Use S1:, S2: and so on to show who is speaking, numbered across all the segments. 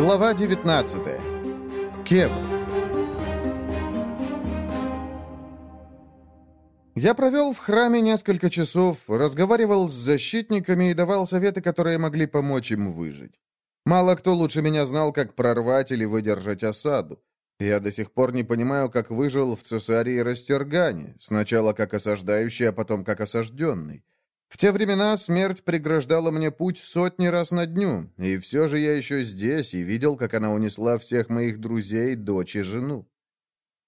S1: Глава 19. Кев. Я провел в храме несколько часов, разговаривал с защитниками и давал советы, которые могли помочь им выжить. Мало кто лучше меня знал, как прорвать или выдержать осаду. Я до сих пор не понимаю, как выжил в Цесарии Растергане, сначала как осаждающий, а потом как осажденный. В те времена смерть преграждала мне путь сотни раз на дню, и все же я еще здесь и видел, как она унесла всех моих друзей, дочь и жену.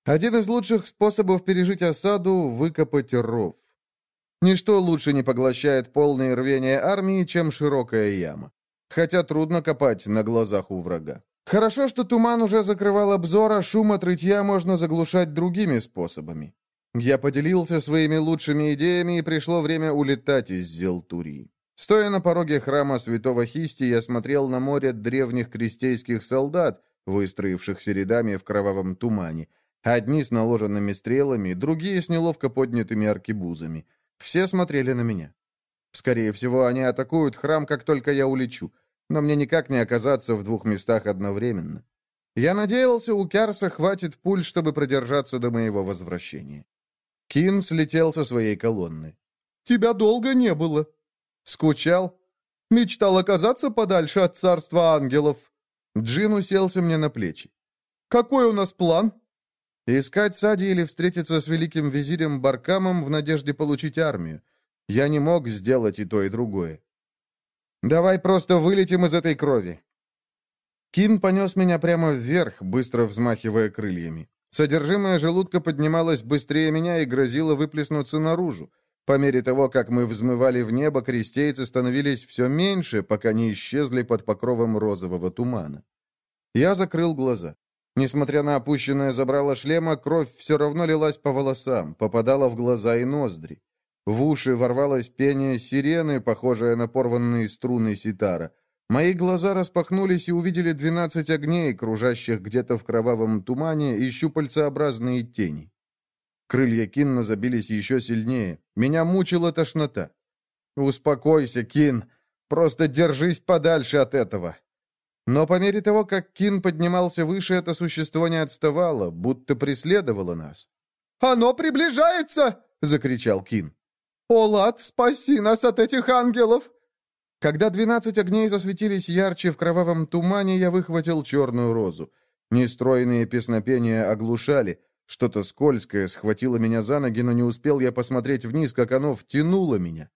S1: Один из лучших способов пережить осаду — выкопать ров. Ничто лучше не поглощает полное рвение армии, чем широкая яма. Хотя трудно копать на глазах у врага. Хорошо, что туман уже закрывал обзор, а шум от рытья можно заглушать другими способами. Я поделился своими лучшими идеями, и пришло время улетать из Зелтурии. Стоя на пороге храма святого Хисти, я смотрел на море древних крестейских солдат, выстроившихся рядами в кровавом тумане. Одни с наложенными стрелами, другие с неловко поднятыми аркебузами. Все смотрели на меня. Скорее всего, они атакуют храм, как только я улечу, но мне никак не оказаться в двух местах одновременно. Я надеялся, у Кярса хватит пуль, чтобы продержаться до моего возвращения. Кин слетел со своей колонны. «Тебя долго не было». «Скучал?» «Мечтал оказаться подальше от царства ангелов». Джин уселся мне на плечи. «Какой у нас план?» «Искать Сади или встретиться с великим визирем Баркамом в надежде получить армию. Я не мог сделать и то, и другое». «Давай просто вылетим из этой крови». Кин понес меня прямо вверх, быстро взмахивая крыльями. Содержимое желудка поднималось быстрее меня и грозило выплеснуться наружу. По мере того, как мы взмывали в небо, крестейцы становились все меньше, пока не исчезли под покровом розового тумана. Я закрыл глаза. Несмотря на опущенное забрало шлема, кровь все равно лилась по волосам, попадала в глаза и ноздри. В уши ворвалось пение сирены, похожее на порванные струны ситара. Мои глаза распахнулись и увидели двенадцать огней, кружащих где-то в кровавом тумане, и щупальцеобразные тени. Крылья Кинна забились еще сильнее. Меня мучила тошнота. «Успокойся, Кин. Просто держись подальше от этого». Но по мере того, как Кин поднимался выше, это существо не отставало, будто преследовало нас. «Оно приближается!» — закричал Кин. «Олад, спаси нас от этих ангелов! Когда двенадцать огней засветились ярче в кровавом тумане, я выхватил черную розу. Нестроенные песнопения оглушали. Что-то скользкое схватило меня за ноги, но не успел я посмотреть вниз, как оно втянуло меня.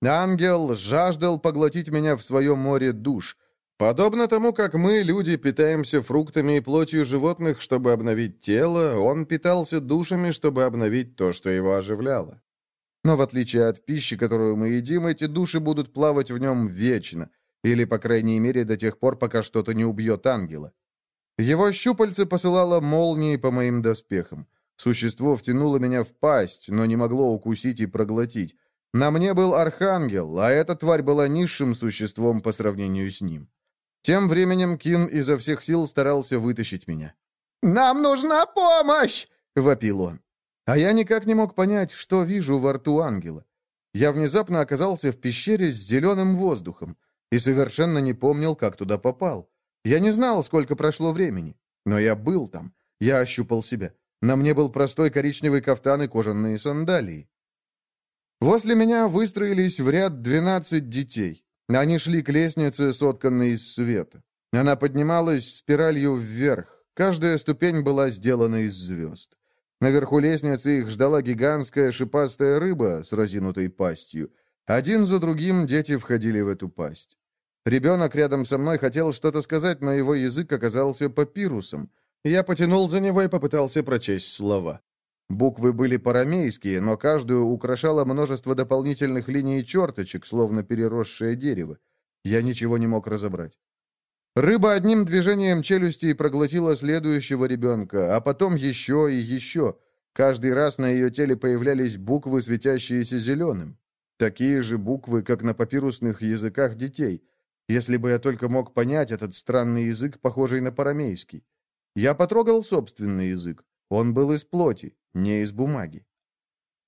S1: Ангел жаждал поглотить меня в своем море душ. Подобно тому, как мы, люди, питаемся фруктами и плотью животных, чтобы обновить тело, он питался душами, чтобы обновить то, что его оживляло. Но в отличие от пищи, которую мы едим, эти души будут плавать в нем вечно, или, по крайней мере, до тех пор, пока что-то не убьет ангела. Его щупальце посылало молнии по моим доспехам. Существо втянуло меня в пасть, но не могло укусить и проглотить. На мне был архангел, а эта тварь была низшим существом по сравнению с ним. Тем временем Кин изо всех сил старался вытащить меня. «Нам нужна помощь!» — вопил он. А я никак не мог понять, что вижу во рту ангела. Я внезапно оказался в пещере с зеленым воздухом и совершенно не помнил, как туда попал. Я не знал, сколько прошло времени, но я был там. Я ощупал себя. На мне был простой коричневый кафтан и кожаные сандалии. Возле меня выстроились в ряд двенадцать детей. Они шли к лестнице, сотканной из света. Она поднималась спиралью вверх. Каждая ступень была сделана из звезд. Наверху лестницы их ждала гигантская шипастая рыба с разинутой пастью. Один за другим дети входили в эту пасть. Ребенок рядом со мной хотел что-то сказать, но его язык оказался папирусом. Я потянул за него и попытался прочесть слова. Буквы были парамейские, но каждую украшало множество дополнительных линий и черточек, словно переросшее дерево. Я ничего не мог разобрать. Рыба одним движением челюсти проглотила следующего ребенка, а потом еще и еще. Каждый раз на ее теле появлялись буквы, светящиеся зеленым. Такие же буквы, как на папирусных языках детей. Если бы я только мог понять этот странный язык, похожий на парамейский. Я потрогал собственный язык. Он был из плоти, не из бумаги.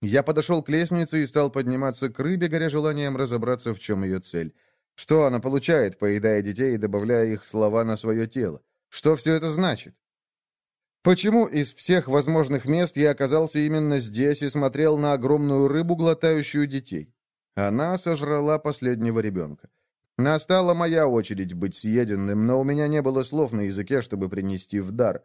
S1: Я подошел к лестнице и стал подниматься к рыбе, горя желанием разобраться, в чем ее цель. Что она получает, поедая детей и добавляя их слова на свое тело? Что все это значит? Почему из всех возможных мест я оказался именно здесь и смотрел на огромную рыбу, глотающую детей? Она сожрала последнего ребенка. Настала моя очередь быть съеденным, но у меня не было слов на языке, чтобы принести в дар.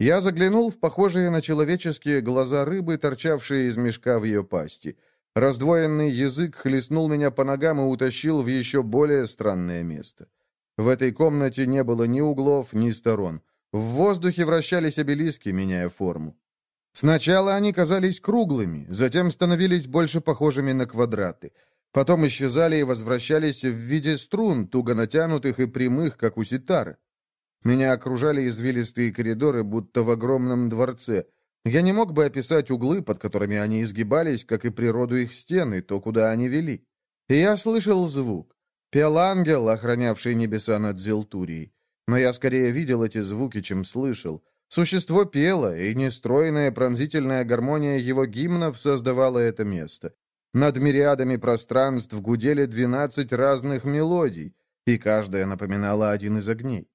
S1: Я заглянул в похожие на человеческие глаза рыбы, торчавшие из мешка в ее пасти. Раздвоенный язык хлестнул меня по ногам и утащил в еще более странное место. В этой комнате не было ни углов, ни сторон. В воздухе вращались обелиски, меняя форму. Сначала они казались круглыми, затем становились больше похожими на квадраты. Потом исчезали и возвращались в виде струн, туго натянутых и прямых, как у ситары. Меня окружали извилистые коридоры, будто в огромном дворце. Я не мог бы описать углы, под которыми они изгибались, как и природу их стены, то, куда они вели. И я слышал звук. Пел ангел, охранявший небеса над Зелтурией. Но я скорее видел эти звуки, чем слышал. Существо пело, и нестройная пронзительная гармония его гимнов создавала это место. Над мириадами пространств гудели двенадцать разных мелодий, и каждая напоминала один из огней.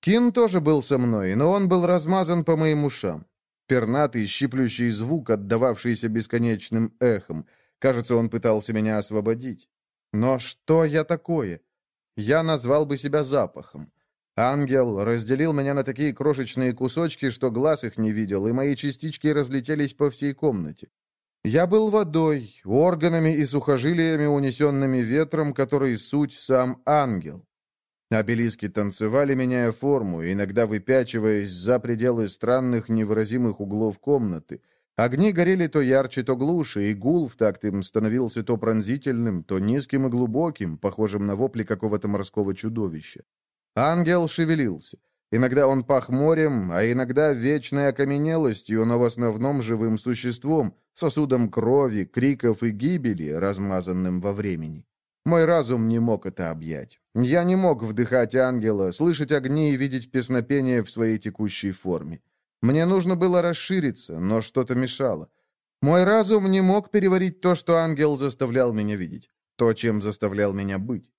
S1: Кин тоже был со мной, но он был размазан по моим ушам. Пернатый, щиплющий звук, отдававшийся бесконечным эхом. Кажется, он пытался меня освободить. Но что я такое? Я назвал бы себя запахом. Ангел разделил меня на такие крошечные кусочки, что глаз их не видел, и мои частички разлетелись по всей комнате. Я был водой, органами и сухожилиями, унесенными ветром, который суть сам ангел. Обелиски танцевали, меняя форму, иногда выпячиваясь за пределы странных невыразимых углов комнаты. Огни горели то ярче, то глуше, и гул в такт им становился то пронзительным, то низким и глубоким, похожим на вопли какого-то морского чудовища. Ангел шевелился. Иногда он пах морем, а иногда вечной окаменелостью, но в основном живым существом, сосудом крови, криков и гибели, размазанным во времени. Мой разум не мог это объять. Я не мог вдыхать ангела, слышать огни и видеть песнопение в своей текущей форме. Мне нужно было расшириться, но что-то мешало. Мой разум не мог переварить то, что ангел заставлял меня видеть, то, чем заставлял меня быть.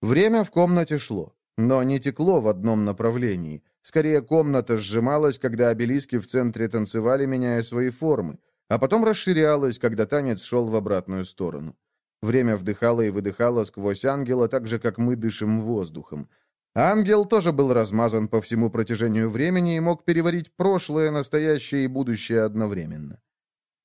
S1: Время в комнате шло, но не текло в одном направлении. Скорее, комната сжималась, когда обелиски в центре танцевали, меняя свои формы, а потом расширялась, когда танец шел в обратную сторону. Время вдыхало и выдыхало сквозь ангела, так же, как мы дышим воздухом. Ангел тоже был размазан по всему протяжению времени и мог переварить прошлое, настоящее и будущее одновременно.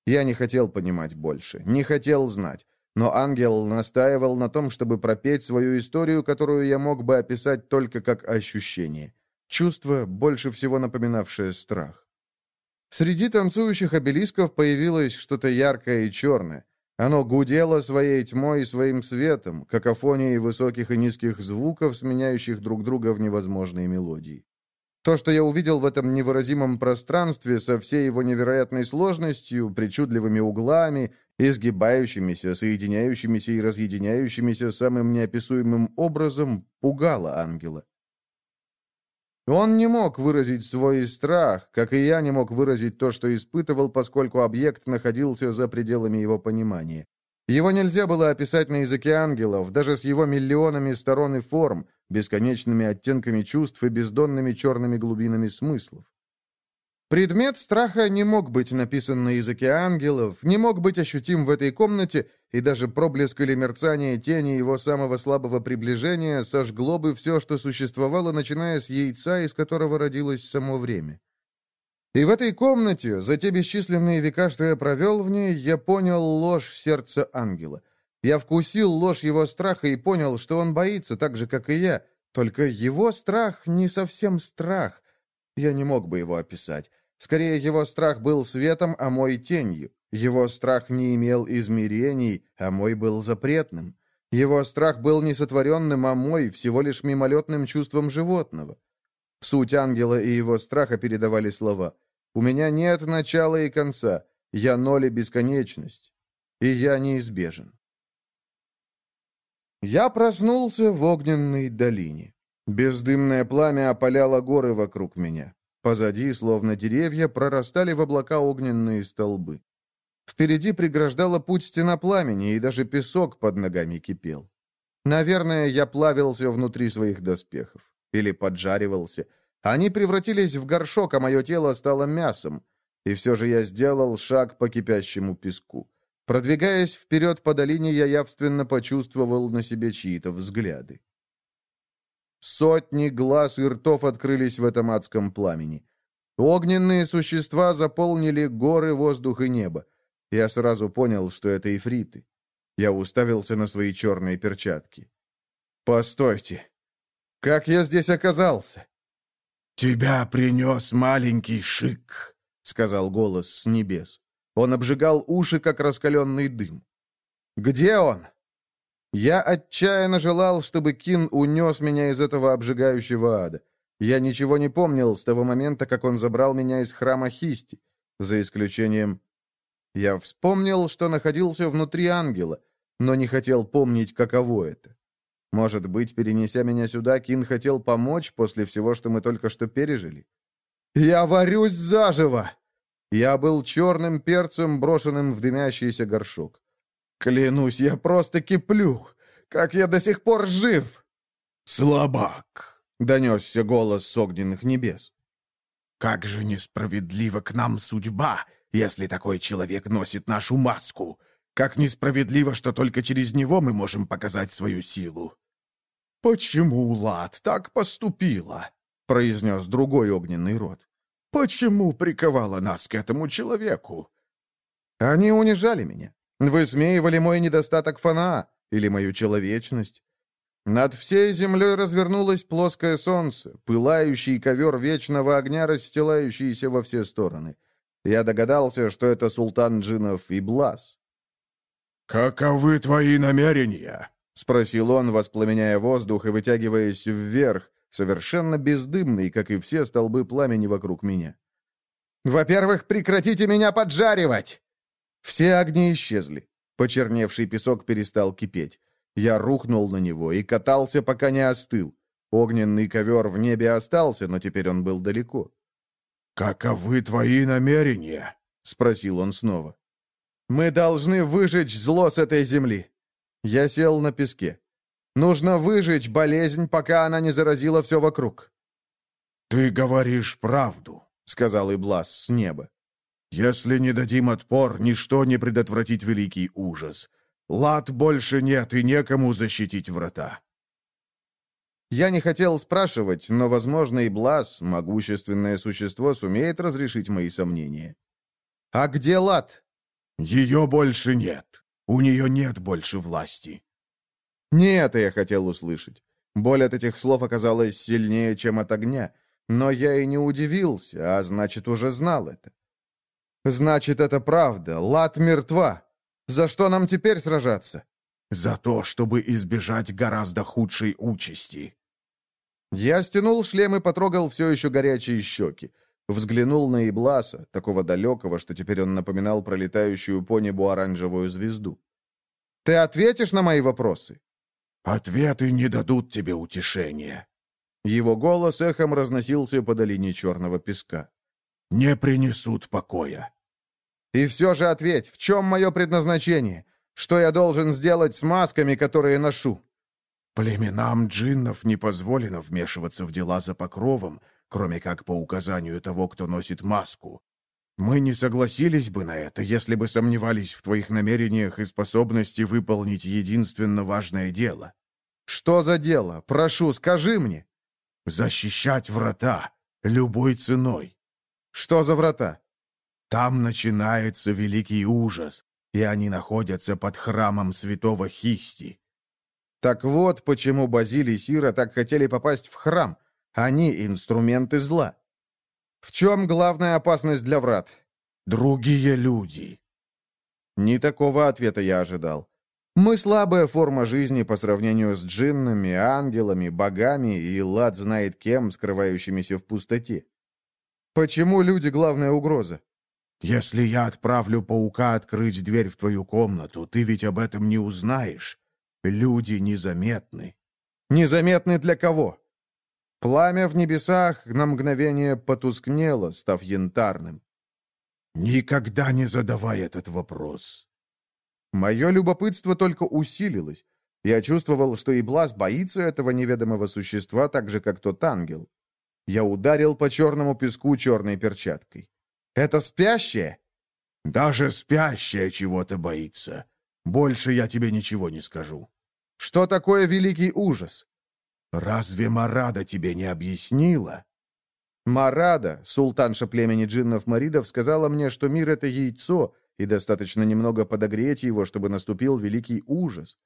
S1: Я не хотел понимать больше, не хотел знать. Но ангел настаивал на том, чтобы пропеть свою историю, которую я мог бы описать только как ощущение. Чувство, больше всего напоминавшее страх. Среди танцующих обелисков появилось что-то яркое и черное. Оно гудело своей тьмой и своим светом, какофонией высоких и низких звуков, сменяющих друг друга в невозможные мелодии. То, что я увидел в этом невыразимом пространстве со всей его невероятной сложностью, причудливыми углами, изгибающимися, соединяющимися и разъединяющимися самым неописуемым образом, пугало ангела. Он не мог выразить свой страх, как и я не мог выразить то, что испытывал, поскольку объект находился за пределами его понимания. Его нельзя было описать на языке ангелов, даже с его миллионами сторон и форм, бесконечными оттенками чувств и бездонными черными глубинами смыслов. Предмет страха не мог быть написан на языке ангелов, не мог быть ощутим в этой комнате, и даже проблеск или мерцание тени его самого слабого приближения сожгло бы все, что существовало, начиная с яйца, из которого родилось само время. И в этой комнате, за те бесчисленные века, что я провел в ней, я понял ложь сердца ангела. Я вкусил ложь его страха и понял, что он боится так же, как и я, только его страх не совсем страх. Я не мог бы его описать. Скорее, его страх был светом, а мой тенью. Его страх не имел измерений, а мой был запретным. Его страх был не сотворенным, а мой всего лишь мимолетным чувством животного. Суть ангела и его страха передавали слова. «У меня нет начала и конца. Я ноль и бесконечность. И я неизбежен». Я проснулся в огненной долине. Бездымное пламя опаляло горы вокруг меня. Позади, словно деревья, прорастали в облака огненные столбы. Впереди преграждала путь стена пламени, и даже песок под ногами кипел. Наверное, я плавился внутри своих доспехов. Или поджаривался. Они превратились в горшок, а мое тело стало мясом. И все же я сделал шаг по кипящему песку. Продвигаясь вперед по долине, я явственно почувствовал на себе чьи-то взгляды. Сотни глаз и ртов открылись в этом адском пламени. Огненные существа заполнили горы, воздух и небо. Я сразу понял, что это ифриты. Я уставился на свои черные перчатки. «Постойте! Как я здесь оказался?»
S2: «Тебя принес маленький шик», — сказал голос с небес.
S1: Он обжигал уши, как раскаленный дым. «Где он?» Я отчаянно желал, чтобы Кин унес меня из этого обжигающего ада. Я ничего не помнил с того момента, как он забрал меня из храма Хисти, за исключением я вспомнил, что находился внутри ангела, но не хотел помнить, каково это. Может быть, перенеся меня сюда, Кин хотел помочь после всего, что мы только что пережили? «Я варюсь заживо!» Я был черным перцем, брошенным в дымящийся горшок. «Клянусь, я просто киплю! Как я до сих пор жив!»
S2: «Слабак!»
S1: — донесся голос с огненных небес.
S2: «Как же несправедлива к нам судьба, если такой человек носит нашу маску. Как несправедливо, что только через него мы можем показать свою силу».
S1: «Почему Лад так поступила?» — произнес другой огненный род. «Почему приковала нас к этому человеку?» «Они унижали меня, высмеивали мой недостаток фана или мою человечность. Над всей землей развернулось плоское солнце, пылающий ковер вечного огня, расстилающийся во все стороны. Я догадался, что это султан джинов и Блас.
S2: «Каковы твои намерения?»
S1: — спросил он, воспламеняя воздух и вытягиваясь вверх, совершенно бездымный, как и все столбы пламени вокруг меня. «Во-первых, прекратите меня поджаривать!» Все огни исчезли. Почерневший песок перестал кипеть. Я рухнул на него и катался, пока не остыл. Огненный ковер в небе остался, но теперь он был далеко.
S2: «Каковы твои намерения?» — спросил он снова.
S1: «Мы должны выжечь зло с этой земли». Я сел на песке. «Нужно выжечь болезнь, пока она не заразила все вокруг».
S2: «Ты говоришь правду», — сказал Иблас с неба. «Если не дадим отпор, ничто не предотвратит великий ужас. Лад больше нет, и некому защитить врата.
S1: Я не хотел спрашивать, но, возможно, и Блас, могущественное существо, сумеет разрешить мои сомнения. «А где Лад?»
S2: «Ее больше нет. У нее нет больше власти».
S1: Не это я хотел услышать. Боль от этих слов оказалась сильнее, чем от огня. Но я и не удивился, а значит, уже знал это. «Значит, это правда. Лад мертва. За что нам теперь сражаться?»
S2: «За то, чтобы избежать гораздо худшей участи»,
S1: я стянул шлем и потрогал все еще горячие щеки. Взглянул на Ибласа, такого далекого, что теперь он напоминал пролетающую по небу оранжевую звезду. «Ты ответишь на мои вопросы?»
S2: «Ответы не дадут тебе утешения».
S1: Его голос эхом разносился по долине черного песка.
S2: «Не принесут покоя».
S1: «И все же ответь, в чем мое предназначение? Что я должен сделать с масками, которые ношу?»
S2: Племенам джиннов не позволено вмешиваться в дела за покровом, кроме как по указанию того, кто носит маску. Мы не согласились бы на это, если бы сомневались в твоих намерениях и способности выполнить единственно важное дело.
S1: Что за дело? Прошу, скажи мне.
S2: Защищать врата любой ценой.
S1: Что за врата?
S2: Там начинается великий ужас, и они находятся под храмом святого Хисти.
S1: Так вот, почему Базиль и Сира так хотели попасть в храм. Они — инструменты зла. В чем главная опасность для врат?
S2: Другие люди.
S1: Не такого ответа я ожидал. Мы слабая форма жизни по сравнению с джиннами, ангелами, богами и лад знает кем, скрывающимися в пустоте. Почему люди — главная угроза?
S2: Если я отправлю паука открыть дверь в твою комнату, ты ведь об этом не узнаешь. Люди незаметны.
S1: Незаметны для кого? Пламя в небесах на мгновение потускнело, став янтарным.
S2: Никогда не задавай этот вопрос.
S1: Мое любопытство только усилилось. Я чувствовал, что и Блас боится этого неведомого существа так же, как тот ангел. Я ударил по черному песку черной перчаткой. «Это спящее?»
S2: «Даже спящее чего-то боится. Больше я тебе ничего не скажу».
S1: «Что такое великий ужас?»
S2: «Разве Марада тебе не объяснила?»
S1: Марада, султанша племени джиннов-маридов, сказала мне, что мир — это яйцо, и достаточно немного подогреть его, чтобы наступил великий ужас.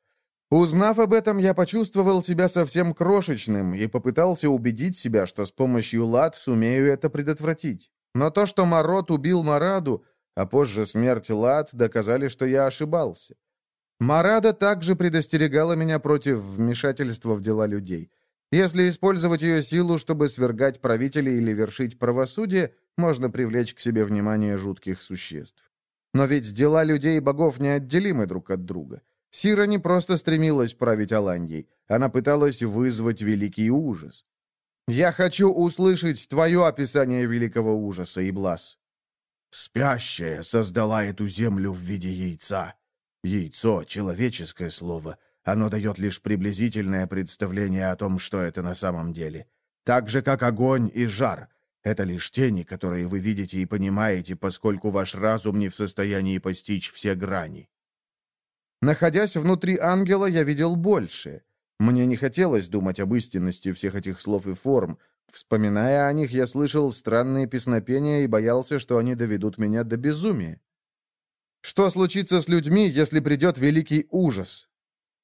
S1: Узнав об этом, я почувствовал себя совсем крошечным и попытался убедить себя, что с помощью лад сумею это предотвратить. Но то, что Марот убил Мараду, а позже смерть Лад, доказали, что я ошибался. Марада также предостерегала меня против вмешательства в дела людей. Если использовать ее силу, чтобы свергать правителей или вершить правосудие, можно привлечь к себе внимание жутких существ. Но ведь дела людей и богов неотделимы друг от друга. Сира не просто стремилась править Аланьей, она пыталась вызвать великий ужас. «Я хочу услышать твое описание великого ужаса, Иблас».
S2: «Спящая создала эту землю в виде яйца. Яйцо — человеческое слово, оно дает лишь приблизительное представление о том, что это на самом деле. Так же, как огонь и жар. Это лишь тени, которые вы видите и понимаете, поскольку ваш разум не в состоянии постичь все грани.
S1: Находясь внутри ангела, я видел больше. Мне не хотелось думать об истинности всех этих слов и форм. Вспоминая о них, я слышал странные песнопения и боялся, что они доведут меня до безумия. Что случится с людьми, если придет великий ужас?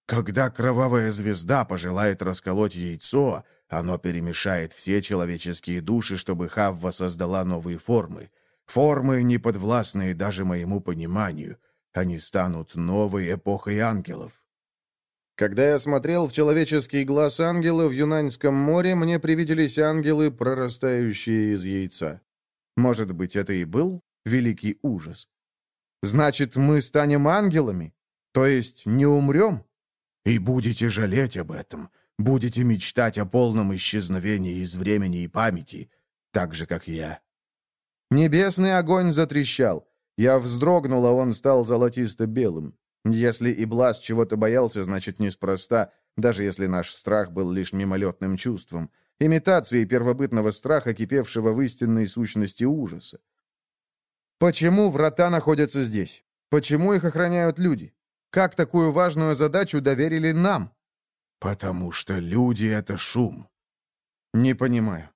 S2: Когда кровавая звезда пожелает расколоть яйцо, оно перемешает все человеческие души, чтобы Хавва создала новые формы. Формы, не подвластные даже моему пониманию. Они станут новой эпохой ангелов.
S1: Когда я смотрел в человеческий глаз ангела в Юнаньском море, мне привиделись ангелы, прорастающие из яйца. Может быть, это и был великий ужас. Значит, мы станем ангелами? То есть не умрем?
S2: И будете жалеть об этом, будете мечтать о полном исчезновении из времени и памяти, так же, как я».
S1: Небесный огонь затрещал. Я вздрогнул, а он стал золотисто-белым. Если и Блас чего-то боялся, значит, неспроста, даже если наш страх был лишь мимолетным чувством, имитацией первобытного страха, кипевшего в истинной сущности ужаса. Почему врата находятся здесь? Почему их охраняют люди? Как такую важную задачу доверили нам?
S2: Потому что люди — это шум.
S1: Не понимаю.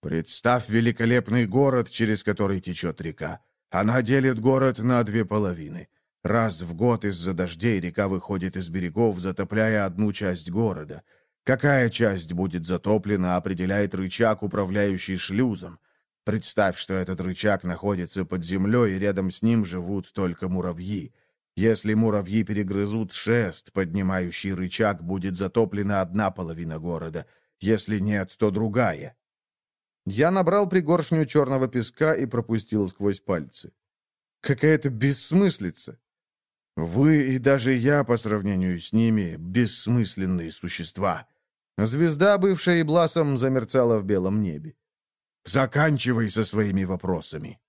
S2: Представь великолепный город, через который течет река. Она делит город на две половины. Раз в год из-за дождей река выходит из берегов, затопляя одну часть города. Какая часть будет затоплена, определяет рычаг, управляющий шлюзом. Представь, что этот рычаг находится под землей, и рядом с ним живут только муравьи. Если муравьи перегрызут шест, поднимающий рычаг, будет затоплена одна половина города. Если нет, то другая.
S1: Я набрал пригоршню черного песка и пропустил сквозь пальцы. Какая-то бессмыслица. Вы и даже я, по сравнению с ними, бессмысленные существа. Звезда, бывшая Ибласом, замерцала в белом небе.
S2: Заканчивай со своими вопросами.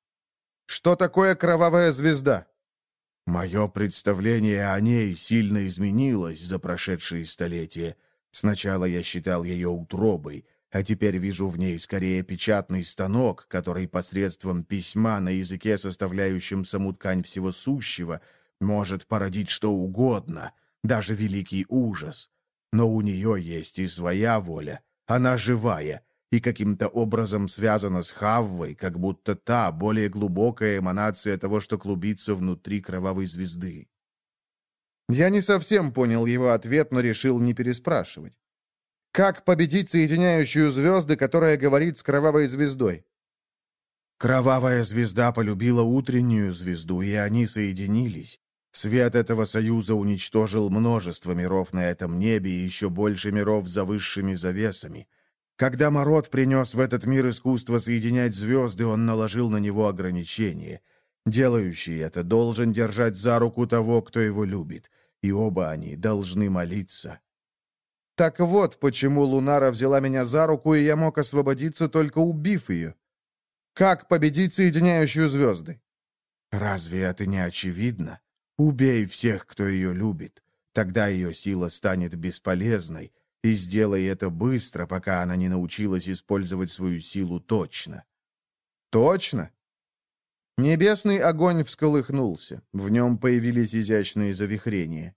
S1: Что такое кровавая звезда?
S2: Мое представление о ней сильно изменилось за прошедшие столетия. Сначала я считал ее утробой, а теперь вижу в ней скорее печатный станок, который посредством письма на языке, составляющем саму ткань всего сущего, может породить что угодно, даже великий ужас. Но у нее есть и своя воля, она живая, и каким-то образом связана с Хаввой, как будто та более глубокая эманация того, что клубится внутри кровавой звезды. Я не совсем понял его ответ, но решил не переспрашивать. Как победить соединяющую звезды, которая говорит с кровавой звездой? Кровавая звезда полюбила утреннюю звезду, и они соединились. Свет этого союза уничтожил множество миров на этом небе и еще больше миров за высшими завесами — когда Мород принес в этот мир искусство соединять звезды, он наложил на него ограничения. Делающий это должен держать за руку того, кто его любит, и оба они должны молиться. Так вот, почему Лунара взяла меня за руку, и я мог освободиться, только убив ее. Как победить соединяющую звезды? Разве это не очевидно? Убей всех, кто ее любит. Тогда ее сила станет бесполезной, и сделай это быстро, пока она не научилась использовать свою силу точно.
S1: Точно? Небесный огонь всколыхнулся. В нем появились изящные завихрения.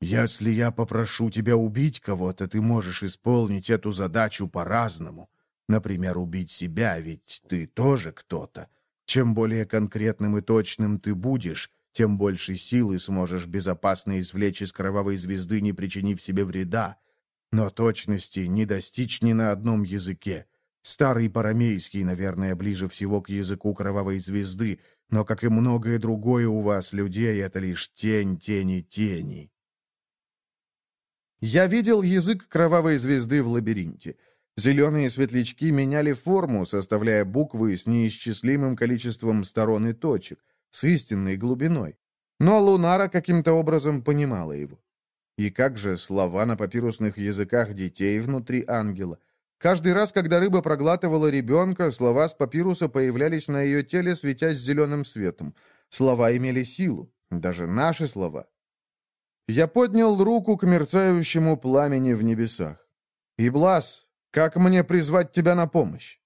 S2: «Если я попрошу тебя убить кого-то, ты можешь исполнить эту задачу по-разному. Например, убить себя, ведь ты тоже кто-то. Чем более конкретным и точным ты будешь, тем больше силы сможешь безопасно извлечь из кровавой звезды, не причинив себе вреда. Но точности не достичь ни на одном языке. Старый парамейский, наверное, ближе всего к языку кровавой звезды, но, как и многое другое у вас, людей, это лишь тень тени тени.
S1: Я видел язык кровавой звезды в лабиринте. Зеленые светлячки меняли форму, составляя буквы с неисчислимым количеством сторон и точек, с истинной глубиной. Но Лунара каким-то образом понимала его. И как же слова на папирусных языках детей внутри ангела? Каждый раз, когда рыба проглатывала ребенка, слова с папируса появлялись на ее теле, светясь зеленым светом. Слова имели силу, даже наши слова. Я поднял руку к мерцающему пламени в небесах. «Иблас, как мне призвать тебя на помощь?»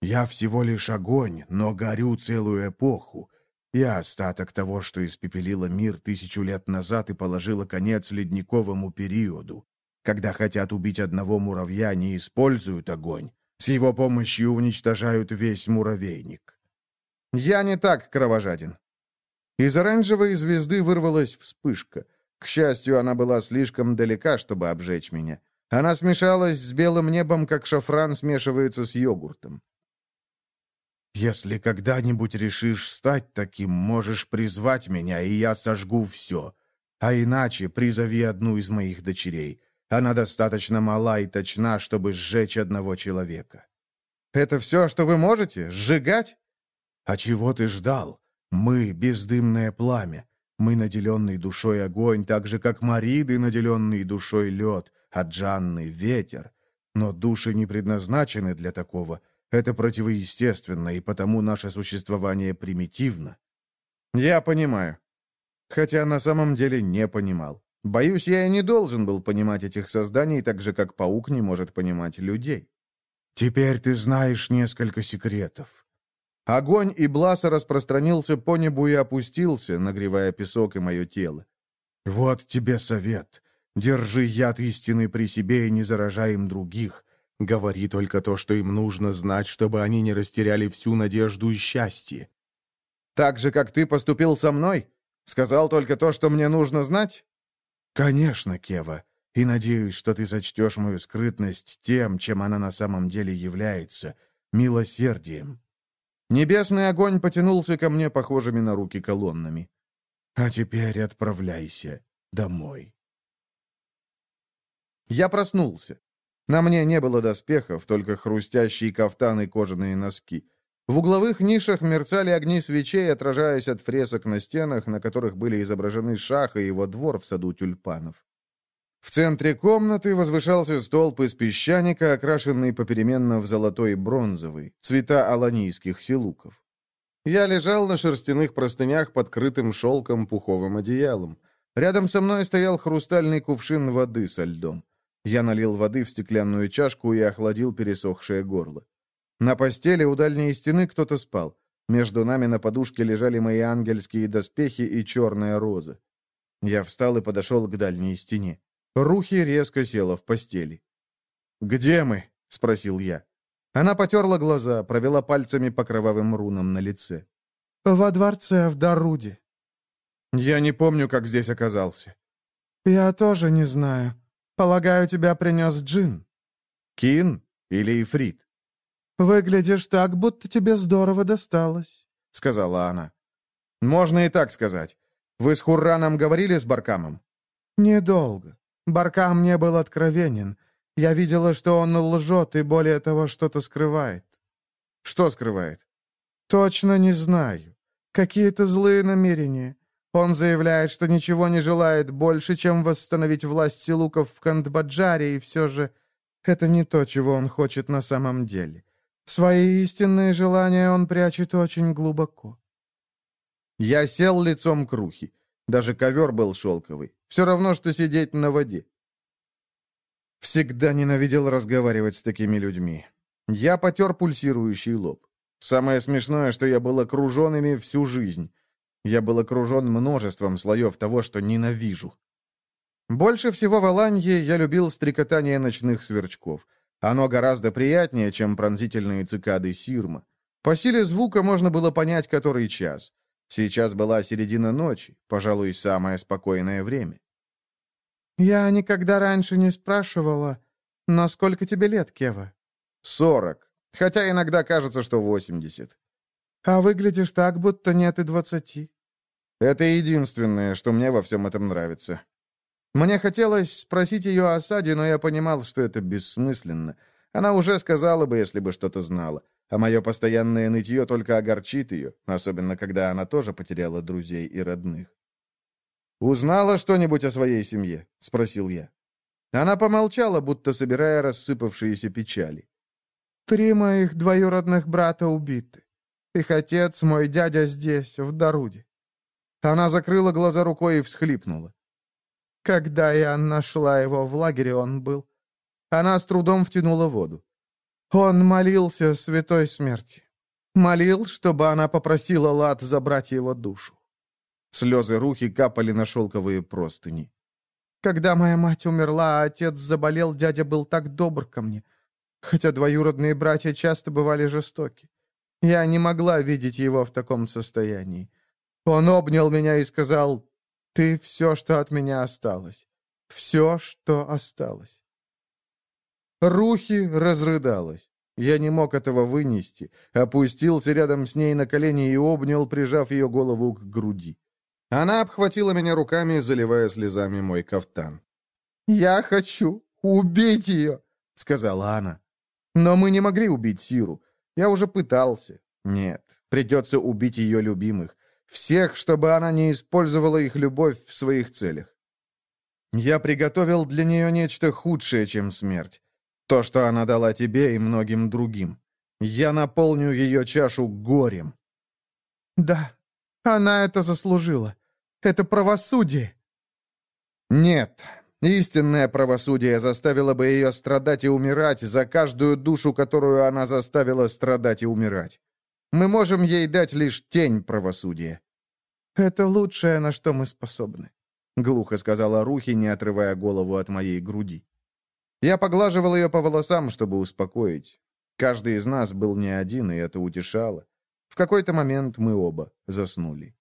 S2: «Я всего лишь огонь, но горю целую эпоху. Я остаток того, что испепелило мир тысячу лет назад и положило конец ледниковому периоду. Когда хотят убить одного муравья, не используют огонь. С его помощью уничтожают весь муравейник.
S1: Я не так кровожаден. Из оранжевой звезды вырвалась вспышка. К счастью, она была слишком далека, чтобы обжечь меня. Она смешалась с белым небом, как шафран смешивается с йогуртом.
S2: Если когда-нибудь решишь стать таким, можешь призвать меня, и я сожгу все. А иначе призови одну из моих дочерей. Она достаточно мала и точна, чтобы сжечь одного человека».
S1: «Это все, что вы можете? Сжигать?»
S2: «А чего ты ждал? Мы — бездымное пламя. Мы наделенный душой огонь, так же, как Мариды, наделенный душой лед, а Джанны — ветер. Но души не предназначены для такого». Это противоестественно, и потому наше существование примитивно.
S1: Я понимаю. Хотя на самом деле не понимал. Боюсь, я и не должен был понимать этих созданий, так же, как паук не может понимать людей.
S2: Теперь ты знаешь несколько секретов.
S1: Огонь и бласа распространился по небу и опустился, нагревая песок и мое тело.
S2: Вот тебе совет. Держи яд истины при себе и не заражай им других. Говори только то, что им нужно знать, чтобы они не растеряли всю надежду и счастье.
S1: Так же, как ты поступил со мной? Сказал только то, что мне нужно знать?
S2: Конечно, Кева. И надеюсь, что ты сочтешь мою скрытность тем, чем она на самом деле является — милосердием.
S1: Небесный огонь потянулся ко мне похожими на руки колоннами.
S2: А теперь отправляйся домой.
S1: Я проснулся. На мне не было доспехов, только хрустящие кафтаны и кожаные носки. В угловых нишах мерцали огни свечей, отражаясь от фресок на стенах, на которых были изображены шах и его двор в саду тюльпанов. В центре комнаты возвышался столб из песчаника, окрашенный попеременно в золотой и бронзовый, цвета аланийских силуков. Я лежал на шерстяных простынях под крытым шелком пуховым одеялом. Рядом со мной стоял хрустальный кувшин воды со льдом. Я налил воды в стеклянную чашку и охладил пересохшее горло. На постели у дальней стены кто-то спал. Между нами на подушке лежали мои ангельские доспехи и черная роза. Я встал и подошел к дальней стене. Рухи резко села в постели. «Где мы?» — спросил я. Она потерла глаза, провела пальцами по кровавым рунам на лице.
S3: «Во дворце в Даруде».
S1: «Я не помню, как здесь оказался».
S3: «Я тоже не знаю. Полагаю, тебя принес Джин».
S1: «Кин или Ифрит?»
S3: «Выглядишь так, будто тебе здорово досталось», — сказала она.
S1: «Можно и так сказать. Вы с Хурраном говорили с Баркамом?»
S3: «Недолго. Баркам не был откровенен. Я видела, что он лжет и, более того, что-то скрывает».
S1: «Что скрывает?»
S3: «Точно не знаю. Какие-то злые намерения. Он заявляет, что ничего не желает больше, чем восстановить власть силуков в Кандбаджаре, и все же это не то, чего он хочет на самом деле. Свои истинные желания он прячет очень глубоко.
S1: Я сел лицом к Рухи. Даже ковер был шелковый. Все равно, что сидеть на воде. Всегда ненавидел разговаривать с такими людьми. Я потер пульсирующий лоб. Самое смешное, что я был окружен ими всю жизнь. Я был окружен множеством слоев того, что ненавижу. Больше всего в Аланье я любил стрекотание ночных сверчков. Оно гораздо приятнее, чем пронзительные цикады Сирма. По силе звука можно было понять, который час. Сейчас была середина ночи, пожалуй, самое спокойное время.
S3: «Я никогда раньше не спрашивала, но сколько тебе лет, Кева?»
S1: «Сорок. Хотя иногда кажется, что восемьдесят».
S3: «А выглядишь так, будто нет и двадцати».
S1: «Это единственное, что мне во всем этом нравится. Мне хотелось спросить ее о саде, но я понимал, что это бессмысленно. Она уже сказала бы, если бы что-то знала. А мое постоянное нытье только огорчит ее, особенно когда она тоже потеряла друзей и родных. «Узнала что-нибудь о своей семье?» — спросил я. Она помолчала, будто собирая рассыпавшиеся печали.
S3: «Три моих двоюродных брата убиты. Их отец, мой дядя здесь, в Даруде».
S1: Она закрыла глаза рукой и всхлипнула.
S3: Когда я нашла его в лагере, он был. Она с трудом втянула воду. Он молился святой смерти. Молил, чтобы она попросила Лад забрать его душу.
S1: Слезы Рухи капали на шелковые простыни.
S3: Когда моя мать умерла, а отец заболел, дядя был так добр ко мне. Хотя двоюродные братья часто бывали жестоки. Я не могла видеть его в таком состоянии. Он обнял меня и сказал, ты все, что от меня осталось. Все, что осталось.
S1: Рухи разрыдалась. Я не мог этого вынести. Опустился рядом с ней на колени и обнял, прижав ее голову к груди. Она обхватила меня руками, заливая слезами мой кафтан.
S3: «Я хочу убить ее», — сказала она.
S1: «Но мы не могли убить Сиру. Я уже пытался. Нет, придется убить ее любимых. Всех, чтобы она не использовала их любовь в своих целях. Я приготовил для нее нечто худшее, чем смерть. То, что она дала тебе и многим другим. Я наполню ее чашу горем.
S3: Да, она это заслужила. Это правосудие.
S1: Нет, истинное правосудие заставило бы ее страдать и умирать за каждую душу, которую она заставила страдать и умирать. Мы можем ей дать лишь тень правосудия».
S3: «Это лучшее, на что мы способны», —
S1: глухо сказала Рухи, не отрывая голову от моей груди. Я поглаживал ее по волосам, чтобы успокоить. Каждый из нас был не один, и это утешало. В какой-то момент мы оба заснули.